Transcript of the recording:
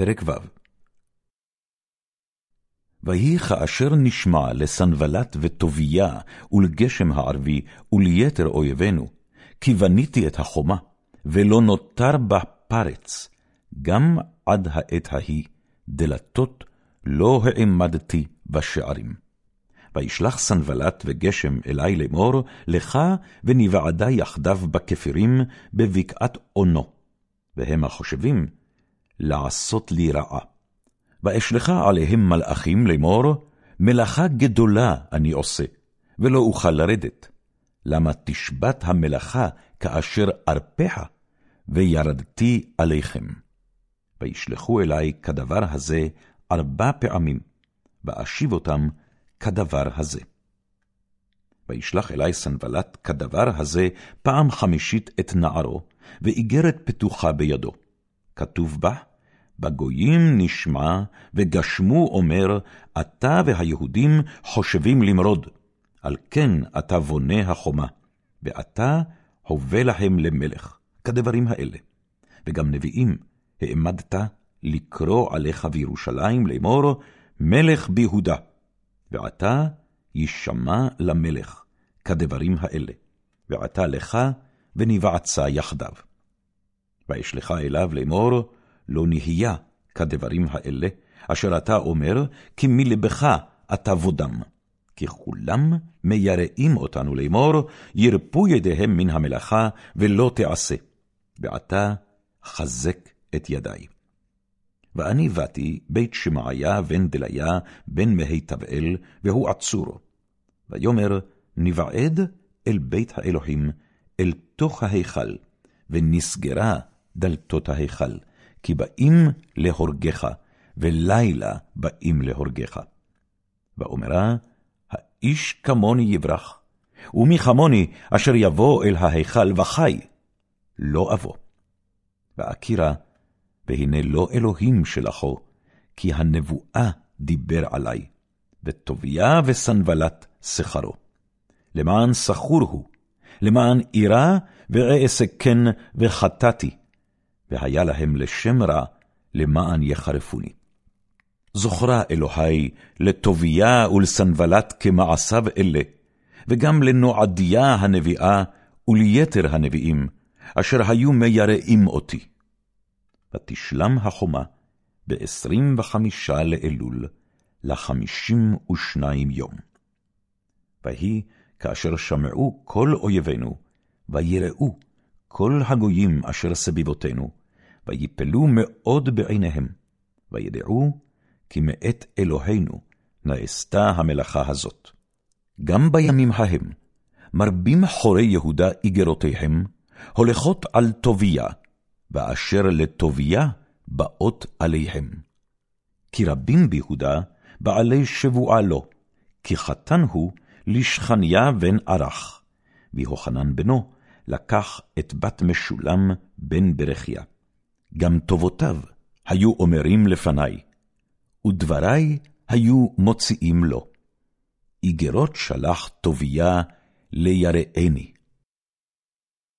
פרק ו' ויהי כאשר נשמע לסנבלת וטוביה ולגשם הערבי וליתר אויבינו, כי בניתי את החומה, ולא נותר בה פרץ, גם עד העת ההיא, דלתות לא העמדתי בשערים. וישלח סנבלת וגשם אלי לאמור, לך ונבעדה יחדיו בכפירים בבקעת אונו. והם החושבים, לעשות לי רעה. ואשלחה עליהם מלאכים לאמור, מלאכה גדולה אני עושה, ולא אוכל לרדת. למה תשבת המלאכה כאשר ארפחה, וירדתי עליכם. וישלחו אלי כדבר הזה ארבע פעמים, ואשיב אותם כדבר הזה. וישלח אלי סנבלת כדבר הזה פעם חמישית את נערו, ואיגרת פתוחה בידו. כתוב בה, בגויים נשמע, וגשמו אומר, אתה והיהודים חושבים למרוד, על כן אתה בונה החומה, ואתה הווה להם למלך, כדברים האלה. וגם נביאים העמדת לקרוא עליך בירושלים לאמור, מלך ביהודה, ועתה יישמע למלך, כדברים האלה, ועתה לך ונבעצה יחדיו. ואשלך אליו לאמור, לא נהיה כדברים האלה, אשר אתה אומר, כי מלבך אתה בודם. כי כולם מייראים אותנו לאמור, ירפו ידיהם מן המלאכה, ולא תעשה. ועתה חזק את ידי. ואני באתי בית שמעיה בן דליה בן מהי תבאל, והוא עצור. ויאמר, נבעד אל בית האלוהים, אל תוך ההיכל, ונסגרה דלתות ההיכל, כי באים להורגך, ולילה באים להורגך. ואומרה, האיש כמוני יברח, ומי כמוני אשר יבוא אל ההיכל וחי, לא אבוא. ואקירה, והנה לא אלוהים שלחו, כי הנבואה דיבר עלי, וטוביה וסנבלת שכרו. למען סחור הוא, למען אירה ואעסקן וחטאתי, והיה להם לשם רע, למען יחרפוני. זוכרה אלוהי לטוביה ולסנבלת כמעשיו אלה, וגם לנועדיה הנביאה וליתר הנביאים, אשר היו מייראים אותי. ותשלם החומה בעשרים וחמישה לאלול, לחמישים ושניים יום. ויהי כאשר שמעו כל אויבינו, ויראו כל הגויים אשר סביבותינו, ויפלו מאוד בעיניהם, וידעו כי מאת אלוהינו נעשתה המלאכה הזאת. גם בימים ההם, מרבים חורי יהודה איגרותיהם, הולכות על טוביה, ואשר לטוביה באות עליהם. כי רבים ביהודה בעלי שבועה לו, כי חתן הוא לשכניה בן ערך, ויהוחנן בנו לקח את בת משולם בן ברכיה. גם טובותיו היו אומרים לפני, ודברי היו מוציאים לו. איגרות שלח טוביה ליראני.